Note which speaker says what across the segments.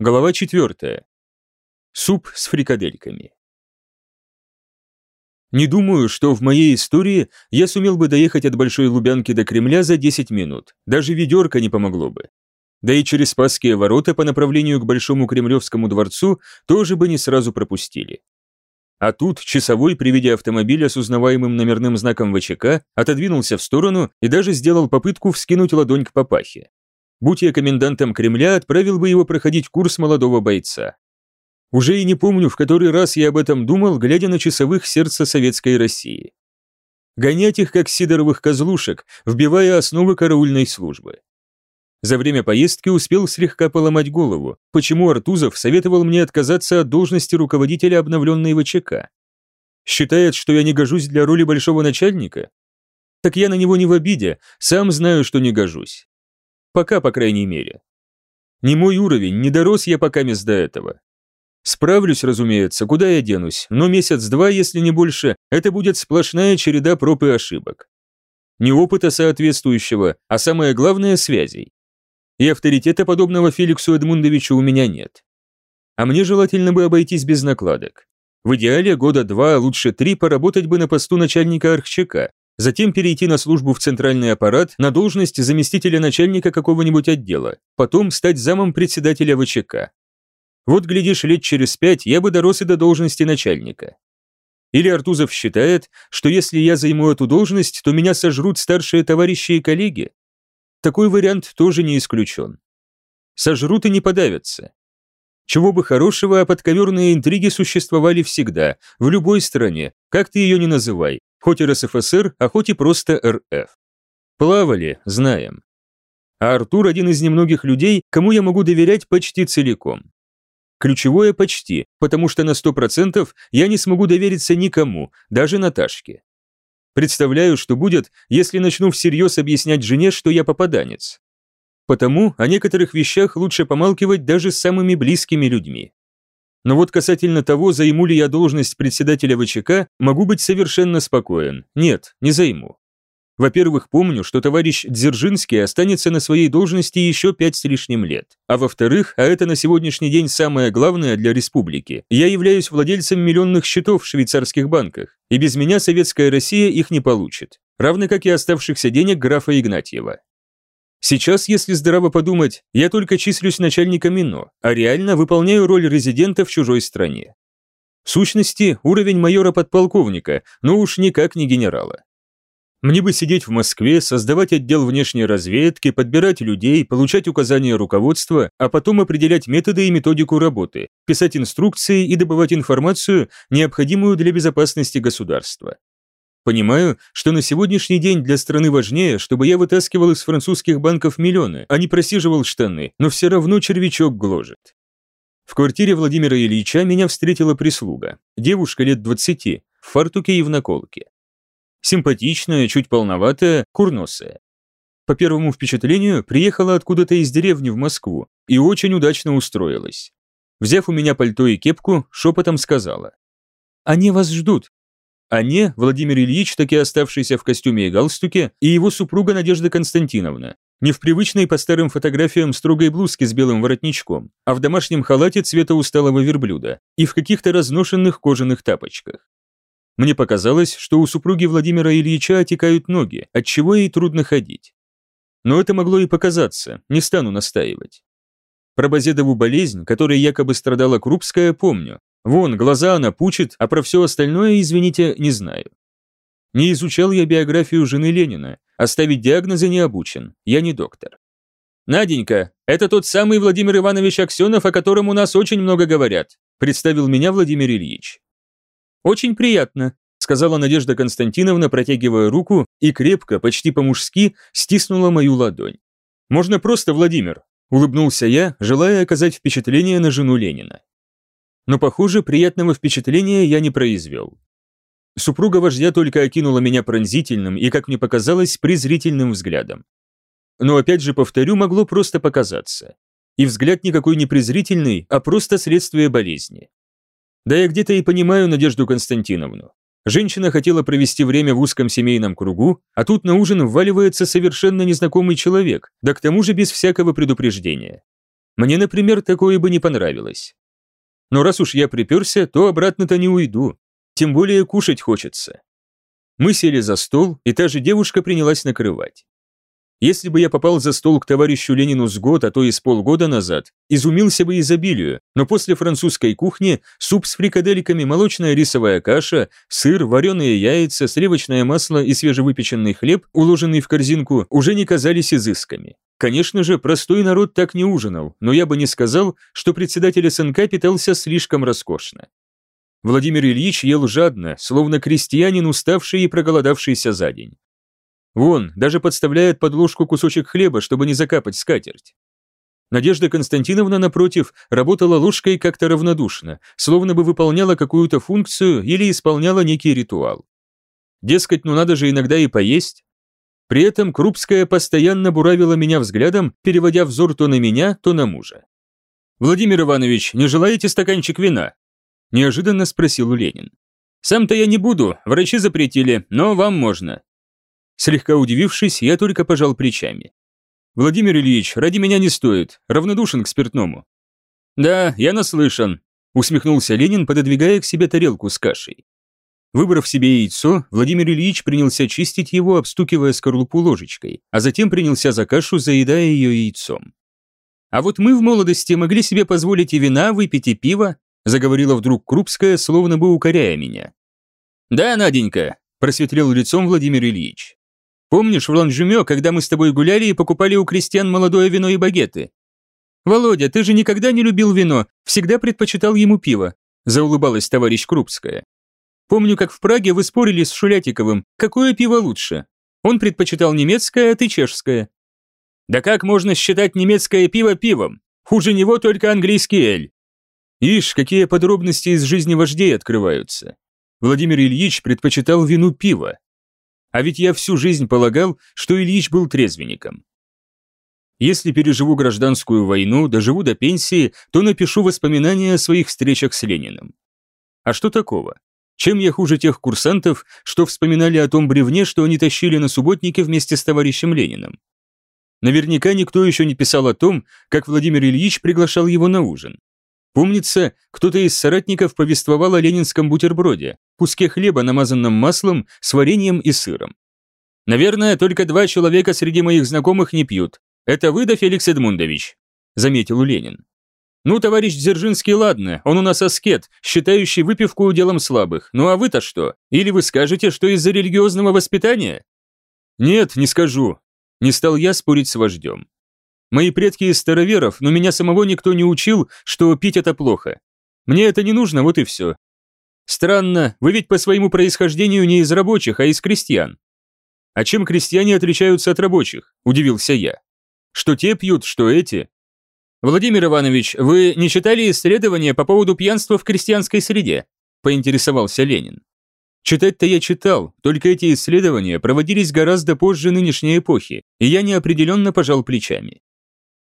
Speaker 1: Глава 4. Суп с фрикадельками. Не думаю, что в моей истории я сумел бы доехать от Большой Лубянки до Кремля за 10 минут, даже ведерко не помогло бы. Да и через Спасские ворота по направлению к Большому Кремлевскому дворцу тоже бы не сразу пропустили. А тут часовой при виде автомобиля с узнаваемым номерным знаком ВЧК отодвинулся в сторону и даже сделал попытку вскинуть ладонь к папахе. Будь я комендантом Кремля, отправил бы его проходить курс молодого бойца. Уже и не помню, в который раз я об этом думал, глядя на часовых сердца советской России. Гонять их, как сидоровых козлушек, вбивая основы караульной службы. За время поездки успел слегка поломать голову, почему Артузов советовал мне отказаться от должности руководителя обновленной ВЧК. Считает, что я не гожусь для роли большого начальника? Так я на него не в обиде, сам знаю, что не гожусь. Пока, по крайней мере. Не мой уровень, не дорос я пока до этого. Справлюсь, разумеется, куда я денусь, но месяц-два, если не больше, это будет сплошная череда проб и ошибок. Не опыта соответствующего, а самое главное – связей. И авторитета подобного Феликсу Эдмундовичу у меня нет. А мне желательно бы обойтись без накладок. В идеале года два, а лучше три поработать бы на посту начальника Архчака, затем перейти на службу в центральный аппарат на должность заместителя начальника какого-нибудь отдела, потом стать замом председателя ВЧК. Вот, глядишь, лет через пять я бы дорос и до должности начальника. Или Артузов считает, что если я займу эту должность, то меня сожрут старшие товарищи и коллеги? Такой вариант тоже не исключен. Сожрут и не подавятся. Чего бы хорошего, а подковерные интриги существовали всегда, в любой стране, как ты ее ни называй, хоть РСФСР, а хоть и просто РФ. Плавали, знаем. А Артур один из немногих людей, кому я могу доверять почти целиком. Ключевое почти, потому что на 100% я не смогу довериться никому, даже Наташке. Представляю, что будет, если начну всерьез объяснять жене, что я попаданец. Потому о некоторых вещах лучше помалкивать даже с самыми близкими людьми. Но вот касательно того, займу ли я должность председателя ВЧК, могу быть совершенно спокоен. Нет, не займу. Во-первых, помню, что товарищ Дзержинский останется на своей должности еще пять с лишним лет. А во-вторых, а это на сегодняшний день самое главное для республики, я являюсь владельцем миллионных счетов в швейцарских банках, и без меня советская Россия их не получит, равно как и оставшихся денег графа Игнатьева. Сейчас, если здраво подумать, я только числюсь начальником ИНО, а реально выполняю роль резидента в чужой стране. В сущности, уровень майора-подполковника, но уж никак не генерала. Мне бы сидеть в Москве, создавать отдел внешней разведки, подбирать людей, получать указания руководства, а потом определять методы и методику работы, писать инструкции и добывать информацию, необходимую для безопасности государства. Понимаю, что на сегодняшний день для страны важнее, чтобы я вытаскивал из французских банков миллионы, а не просиживал штаны, но все равно червячок гложет. В квартире Владимира Ильича меня встретила прислуга. Девушка лет 20, в фартуке и в наколке. Симпатичная, чуть полноватая, курносая. По первому впечатлению, приехала откуда-то из деревни в Москву и очень удачно устроилась. Взяв у меня пальто и кепку, шепотом сказала. «Они вас ждут, а не Владимир Ильич, таки оставшийся в костюме и галстуке, и его супруга Надежда Константиновна, не в привычной по старым фотографиям строгой блузке с белым воротничком, а в домашнем халате цвета усталого верблюда и в каких-то разношенных кожаных тапочках. Мне показалось, что у супруги Владимира Ильича отекают ноги, отчего ей трудно ходить. Но это могло и показаться, не стану настаивать. Про Базедову болезнь, которой якобы страдала Крупская, помню, Вон, глаза она пучит, а про все остальное, извините, не знаю. Не изучал я биографию жены Ленина, оставить диагнозы не обучен, я не доктор. «Наденька, это тот самый Владимир Иванович Аксенов, о котором у нас очень много говорят», представил меня Владимир Ильич. «Очень приятно», сказала Надежда Константиновна, протягивая руку и крепко, почти по-мужски, стиснула мою ладонь. «Можно просто Владимир», улыбнулся я, желая оказать впечатление на жену Ленина но, похоже, приятного впечатления я не произвел. Супруга вождя только окинула меня пронзительным и, как мне показалось, презрительным взглядом. Но опять же, повторю, могло просто показаться. И взгляд никакой не презрительный, а просто следствие болезни. Да я где-то и понимаю Надежду Константиновну. Женщина хотела провести время в узком семейном кругу, а тут на ужин вваливается совершенно незнакомый человек, да к тому же без всякого предупреждения. Мне, например, такое бы не понравилось. Но раз уж я приперся, то обратно-то не уйду. Тем более кушать хочется. Мы сели за стол, и та же девушка принялась накрывать. Если бы я попал за стол к товарищу Ленину с год, а то и с полгода назад, изумился бы изобилию, но после французской кухни суп с фрикадельками, молочная рисовая каша, сыр, вареные яйца, сливочное масло и свежевыпеченный хлеб, уложенный в корзинку, уже не казались изысками. Конечно же, простой народ так не ужинал, но я бы не сказал, что председатель СНК питался слишком роскошно. Владимир Ильич ел жадно, словно крестьянин, уставший и проголодавшийся за день. Вон, даже подставляет под ложку кусочек хлеба, чтобы не закапать скатерть. Надежда Константиновна, напротив, работала ложкой как-то равнодушно, словно бы выполняла какую-то функцию или исполняла некий ритуал. Дескать, ну надо же иногда и поесть. При этом Крупская постоянно буравила меня взглядом, переводя взор то на меня, то на мужа. «Владимир Иванович, не желаете стаканчик вина?» Неожиданно спросил Ленин. «Сам-то я не буду, врачи запретили, но вам можно. Слегка удивившись, я только пожал плечами. «Владимир Ильич, ради меня не стоит, равнодушен к спиртному». «Да, я наслышан», — усмехнулся Ленин, пододвигая к себе тарелку с кашей. Выбрав себе яйцо, Владимир Ильич принялся чистить его, обстукивая скорлупу ложечкой, а затем принялся за кашу, заедая ее яйцом. «А вот мы в молодости могли себе позволить и вина, выпить и пиво», заговорила вдруг Крупская, словно бы укоряя меня. «Да, Наденька», – просветлел лицом Владимир Ильич. Помнишь в Ланжумё, когда мы с тобой гуляли и покупали у крестьян молодое вино и багеты? Володя, ты же никогда не любил вино, всегда предпочитал ему пиво, заулыбалась товарищ Крупская. Помню, как в Праге вы спорили с Шулятиковым, какое пиво лучше. Он предпочитал немецкое, а ты чешское. Да как можно считать немецкое пиво пивом? Хуже него только английский эль. Ишь, какие подробности из жизни вождей открываются. Владимир Ильич предпочитал вину пива, а ведь я всю жизнь полагал, что Ильич был трезвенником. Если переживу гражданскую войну, доживу до пенсии, то напишу воспоминания о своих встречах с Лениным. А что такого? Чем я хуже тех курсантов, что вспоминали о том бревне, что они тащили на субботнике вместе с товарищем Лениным? Наверняка никто еще не писал о том, как Владимир Ильич приглашал его на ужин. Помнится, кто-то из соратников повествовал о ленинском бутерброде, куске хлеба, намазанном маслом, с вареньем и сыром. «Наверное, только два человека среди моих знакомых не пьют. Это вы да Феликс Эдмундович», – заметил Ленин. «Ну, товарищ Дзержинский, ладно, он у нас аскет, считающий выпивку делом слабых. Ну а вы-то что? Или вы скажете, что из-за религиозного воспитания?» «Нет, не скажу», – не стал я спорить с вождем. Мои предки из староверов, но меня самого никто не учил, что пить это плохо. Мне это не нужно, вот и все. Странно, вы ведь по своему происхождению не из рабочих, а из крестьян. А чем крестьяне отличаются от рабочих? Удивился я. Что те пьют, что эти? Владимир Иванович, вы не читали исследования по поводу пьянства в крестьянской среде? Поинтересовался Ленин. Читать-то я читал, только эти исследования проводились гораздо позже нынешней эпохи, и я неопределенно пожал плечами.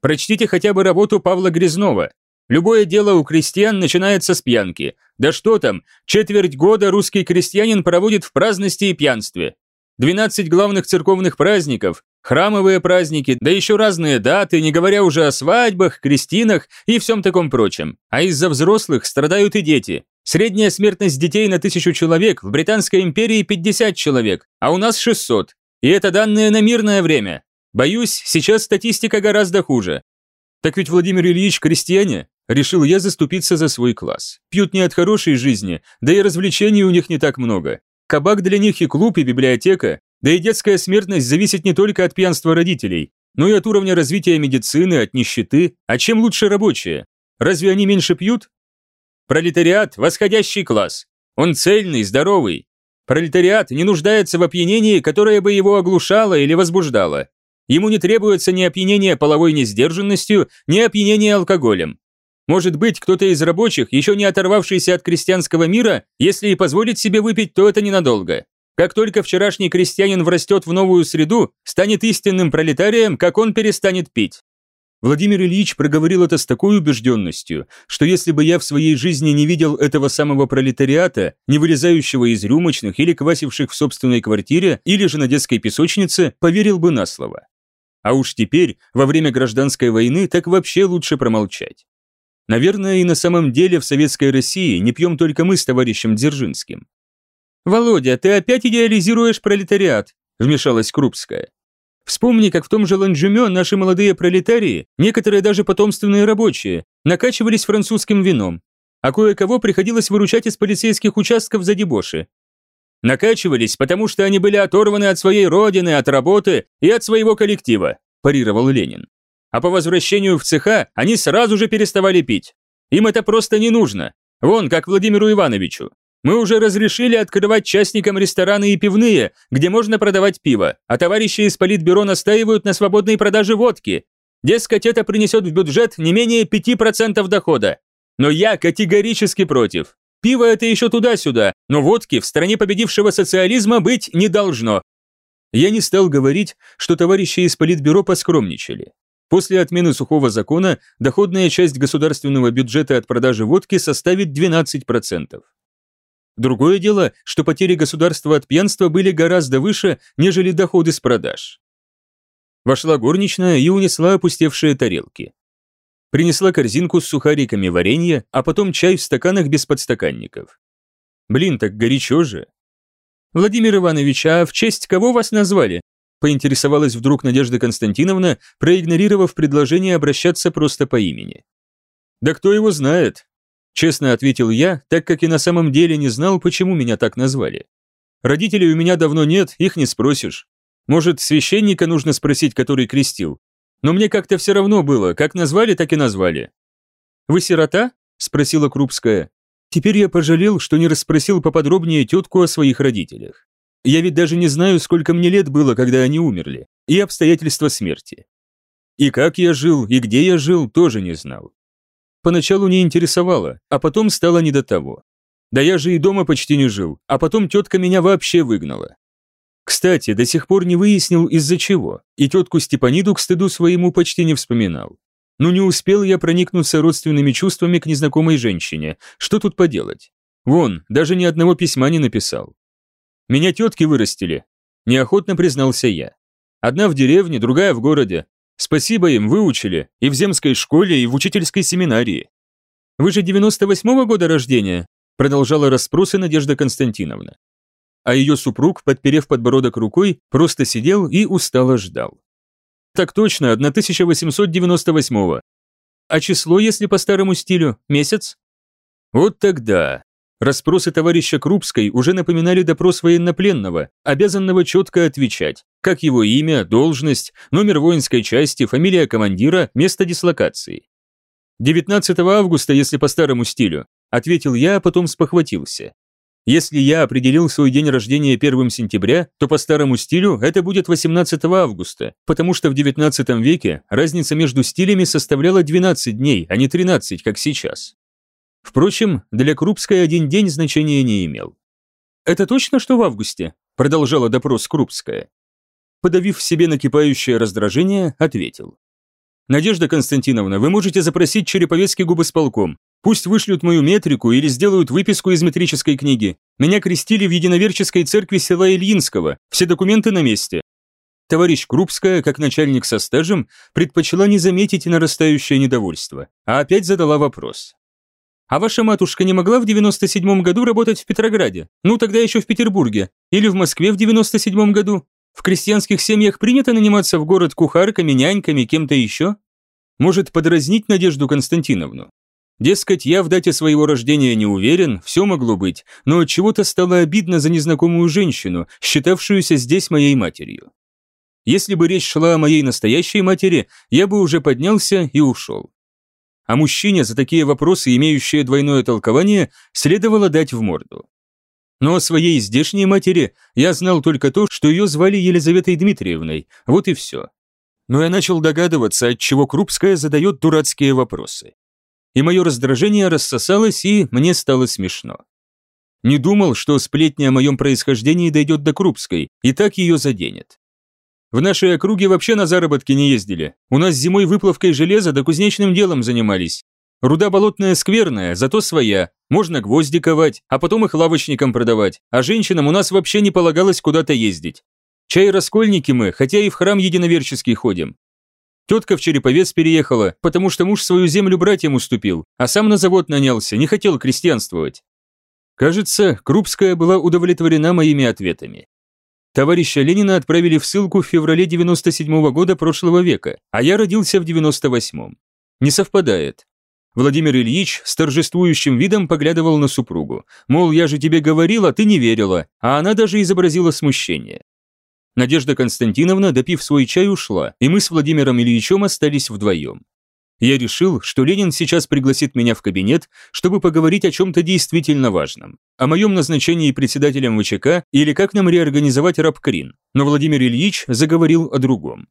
Speaker 1: Прочтите хотя бы работу Павла Грязнова. Любое дело у крестьян начинается с пьянки. Да что там, четверть года русский крестьянин проводит в праздности и пьянстве. 12 главных церковных праздников, храмовые праздники, да еще разные даты, не говоря уже о свадьбах, крестинах и всем таком прочем. А из-за взрослых страдают и дети. Средняя смертность детей на тысячу человек в Британской империи 50 человек, а у нас 600. И это данные на мирное время. Боюсь, сейчас статистика гораздо хуже. Так ведь Владимир Ильич крестьяне, решил я заступиться за свой класс. Пьют не от хорошей жизни, да и развлечений у них не так много. Кабак для них и клуб, и библиотека, да и детская смертность зависит не только от пьянства родителей, но и от уровня развития медицины, от нищеты. А чем лучше рабочие? Разве они меньше пьют? Пролетариат – восходящий класс. Он цельный, здоровый. Пролетариат не нуждается в опьянении, которое бы его оглушало или возбуждало. Ему не требуется ни опьянение половой несдержанностью, ни опьянение алкоголем. Может быть, кто-то из рабочих, еще не оторвавшийся от крестьянского мира, если и позволит себе выпить, то это ненадолго. Как только вчерашний крестьянин врастет в новую среду, станет истинным пролетарием, как он перестанет пить. Владимир Ильич проговорил это с такой убежденностью, что если бы я в своей жизни не видел этого самого пролетариата, не вылезающего из рюмочных или квасивших в собственной квартире, или же на детской песочнице, поверил бы на слово. А уж теперь, во время гражданской войны, так вообще лучше промолчать. Наверное, и на самом деле в советской России не пьем только мы с товарищем Дзержинским. «Володя, ты опять идеализируешь пролетариат», – вмешалась Крупская. «Вспомни, как в том же Ланжуме наши молодые пролетарии, некоторые даже потомственные рабочие, накачивались французским вином, а кое-кого приходилось выручать из полицейских участков за дебоши. Накачивались, потому что они были оторваны от своей родины, от работы и от своего коллектива», – парировал Ленин. «А по возвращению в цеха они сразу же переставали пить. Им это просто не нужно. Вон, как Владимиру Ивановичу. Мы уже разрешили открывать частникам рестораны и пивные, где можно продавать пиво, а товарищи из Политбюро настаивают на свободной продаже водки. Дескать, это принесет в бюджет не менее 5% дохода. Но я категорически против. Пиво это еще туда-сюда, но водки в стране победившего социализма быть не должно. Я не стал говорить, что товарищи из Политбюро поскромничали. После отмены сухого закона доходная часть государственного бюджета от продажи водки составит 12%. Другое дело, что потери государства от пьянства были гораздо выше, нежели доходы с продаж. Вошла горничная и унесла опустевшие тарелки. Принесла корзинку с сухариками варенья, а потом чай в стаканах без подстаканников. Блин, так горячо же. Владимир Иванович, а в честь кого вас назвали? Поинтересовалась вдруг Надежда Константиновна, проигнорировав предложение обращаться просто по имени. Да кто его знает, Честно ответил я, так как и на самом деле не знал, почему меня так назвали. Родителей у меня давно нет, их не спросишь. Может, священника нужно спросить, который крестил. Но мне как-то все равно было, как назвали, так и назвали. «Вы сирота?» – спросила Крупская. Теперь я пожалел, что не расспросил поподробнее тетку о своих родителях. Я ведь даже не знаю, сколько мне лет было, когда они умерли, и обстоятельства смерти. И как я жил, и где я жил, тоже не знал поначалу не интересовало, а потом стало не до того. Да я же и дома почти не жил, а потом тетка меня вообще выгнала. Кстати, до сих пор не выяснил, из-за чего, и тетку Степаниду к стыду своему почти не вспоминал. Но не успел я проникнуться родственными чувствами к незнакомой женщине, что тут поделать? Вон, даже ни одного письма не написал. Меня тетки вырастили, неохотно признался я. Одна в деревне, другая в городе, Спасибо им, выучили, и в земской школе, и в учительской семинарии. Вы же 98-го года рождения, продолжала расспросы Надежда Константиновна. А ее супруг, подперев подбородок рукой, просто сидел и устало ждал. Так точно, 1898-го. А число, если по старому стилю, месяц? Вот тогда, Расспросы товарища Крупской уже напоминали допрос военнопленного, обязанного четко отвечать, как его имя, должность, номер воинской части, фамилия командира, место дислокации. 19 августа, если по старому стилю, ответил я, а потом спохватился. Если я определил свой день рождения 1 сентября, то по старому стилю это будет 18 августа, потому что в 19 веке разница между стилями составляла 12 дней, а не 13, как сейчас. Впрочем, для Крупской один день значения не имел. «Это точно, что в августе?» – продолжала допрос Крупская. Подавив в себе накипающее раздражение, ответил. «Надежда Константиновна, вы можете запросить Череповецкий губосполком. Пусть вышлют мою метрику или сделают выписку из метрической книги. Меня крестили в единоверческой церкви села Ильинского, все документы на месте. Товарищ Крупская, как начальник со стажем, предпочла не заметить нарастающее недовольство, а опять задала вопрос. А ваша матушка не могла в 97 году работать в Петрограде? Ну, тогда еще в Петербурге. Или в Москве в 97 году? В крестьянских семьях принято наниматься в город кухарками, няньками, кем-то еще? Может, подразнить Надежду Константиновну? Дескать, я в дате своего рождения не уверен, все могло быть, но от чего-то стало обидно за незнакомую женщину, считавшуюся здесь моей матерью. Если бы речь шла о моей настоящей матери, я бы уже поднялся и ушел а мужчине за такие вопросы, имеющие двойное толкование, следовало дать в морду. Но о своей здешней матери я знал только то, что ее звали Елизаветой Дмитриевной, вот и все. Но я начал догадываться, от чего Крупская задает дурацкие вопросы. И мое раздражение рассосалось, и мне стало смешно. Не думал, что сплетня о моем происхождении дойдет до Крупской, и так ее заденет. В нашей округе вообще на заработки не ездили. У нас зимой выплавкой железа да кузнечным делом занимались. Руда болотная скверная, зато своя. Можно гвозди ковать, а потом их лавочникам продавать. А женщинам у нас вообще не полагалось куда-то ездить. Чай раскольники мы, хотя и в храм единоверческий ходим. Тетка в Череповец переехала, потому что муж свою землю братьям уступил, а сам на завод нанялся, не хотел крестьянствовать. Кажется, Крупская была удовлетворена моими ответами. Товарища Ленина отправили в ссылку в феврале 97 -го года прошлого века, а я родился в 98-м. Не совпадает. Владимир Ильич с торжествующим видом поглядывал на супругу. Мол, я же тебе говорила, ты не верила, а она даже изобразила смущение. Надежда Константиновна, допив свой чай, ушла, и мы с Владимиром Ильичем остались вдвоем. Я решил, что Ленин сейчас пригласит меня в кабинет, чтобы поговорить о чем-то действительно важном. О моем назначении председателем ВЧК или как нам реорганизовать рабкрин. Но Владимир Ильич заговорил о другом.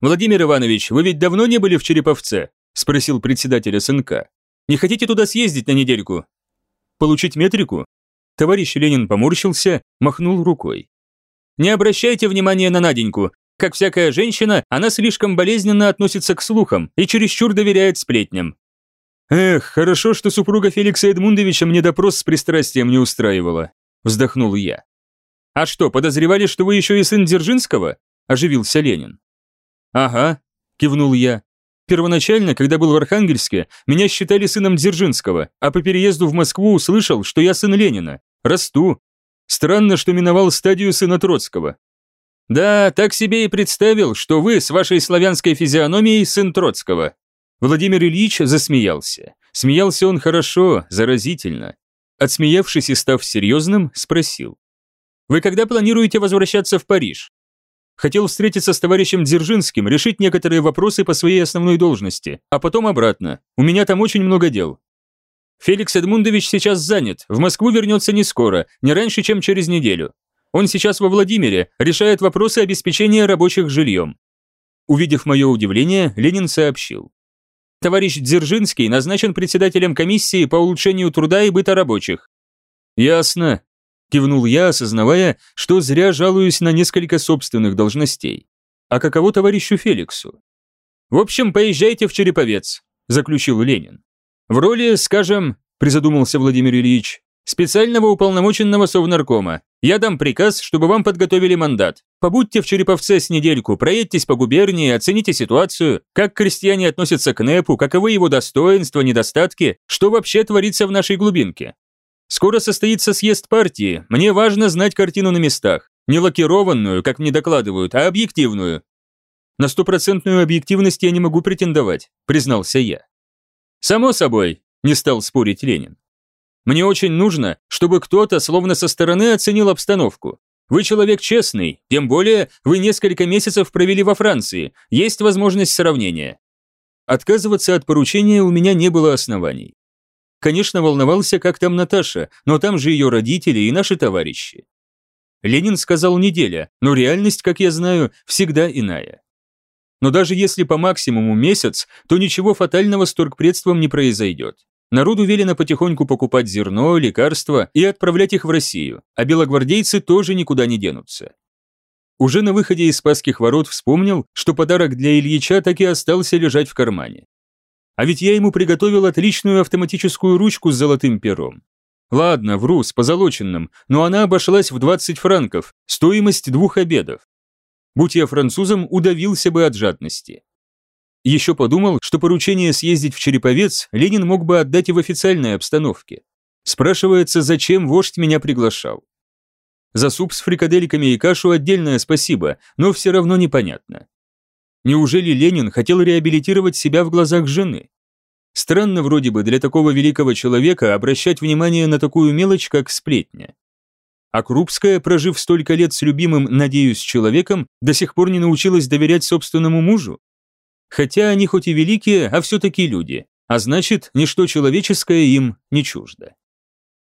Speaker 1: «Владимир Иванович, вы ведь давно не были в Череповце?» Спросил председатель СНК. «Не хотите туда съездить на недельку?» «Получить метрику?» Товарищ Ленин поморщился, махнул рукой. «Не обращайте внимания на Наденьку. Как всякая женщина, она слишком болезненно относится к слухам и чересчур доверяет сплетням. Эх, хорошо, что супруга Феликса Эдмундовича мне допрос с пристрастием не устраивала, вздохнул я. А что, подозревали, что вы еще и сын Дзержинского? оживился Ленин. Ага, кивнул я. Первоначально, когда был в Архангельске, меня считали сыном Дзержинского, а по переезду в Москву услышал, что я сын Ленина. Расту. Странно, что миновал стадию сына Троцкого. Да, так себе и представил, что вы с вашей славянской физиономией сын Троцкого. Владимир Ильич засмеялся. Смеялся он хорошо, заразительно. Отсмеявшись и став серьезным, спросил. «Вы когда планируете возвращаться в Париж?» Хотел встретиться с товарищем Дзержинским, решить некоторые вопросы по своей основной должности, а потом обратно. У меня там очень много дел. Феликс Эдмундович сейчас занят, в Москву вернется не скоро, не раньше, чем через неделю. Он сейчас во Владимире, решает вопросы обеспечения рабочих жильем. Увидев мое удивление, Ленин сообщил. Товарищ Дзержинский назначен председателем комиссии по улучшению труда и быта рабочих. Ясно, кивнул я, осознавая, что зря жалуюсь на несколько собственных должностей. А каково товарищу Феликсу? В общем, поезжайте в Череповец, заключил Ленин. В роли, скажем, призадумался Владимир Ильич, специального уполномоченного совнаркома. Я дам приказ, чтобы вам подготовили мандат. Побудьте в Череповце с недельку, проедьтесь по губернии, оцените ситуацию, как крестьяне относятся к НЭПу, каковы его достоинства, недостатки, что вообще творится в нашей глубинке. Скоро состоится съезд партии, мне важно знать картину на местах. Не лакированную, как мне докладывают, а объективную. На стопроцентную объективность я не могу претендовать, признался я. Само собой, не стал спорить Ленин. Мне очень нужно, чтобы кто-то словно со стороны оценил обстановку. Вы человек честный, тем более вы несколько месяцев провели во Франции, есть возможность сравнения. Отказываться от поручения у меня не было оснований. Конечно, волновался, как там Наташа, но там же ее родители и наши товарищи. Ленин сказал неделя, но реальность, как я знаю, всегда иная. Но даже если по максимуму месяц, то ничего фатального с торгпредством не произойдет. Народу велено потихоньку покупать зерно, лекарства и отправлять их в Россию, а белогвардейцы тоже никуда не денутся. Уже на выходе из Спасских ворот вспомнил, что подарок для Ильича так и остался лежать в кармане. А ведь я ему приготовил отличную автоматическую ручку с золотым пером. Ладно, вру, с позолоченным, но она обошлась в 20 франков, стоимость двух обедов. Будь я французом, удавился бы от жадности. Еще подумал, что поручение съездить в Череповец Ленин мог бы отдать и в официальной обстановке. Спрашивается, зачем вождь меня приглашал. За суп с фрикадельками и кашу отдельное спасибо, но все равно непонятно. Неужели Ленин хотел реабилитировать себя в глазах жены? Странно вроде бы для такого великого человека обращать внимание на такую мелочь, как сплетня. А Крупская, прожив столько лет с любимым, надеюсь, человеком, до сих пор не научилась доверять собственному мужу? Хотя они хоть и великие, а все-таки люди, а значит, ничто человеческое им не чуждо.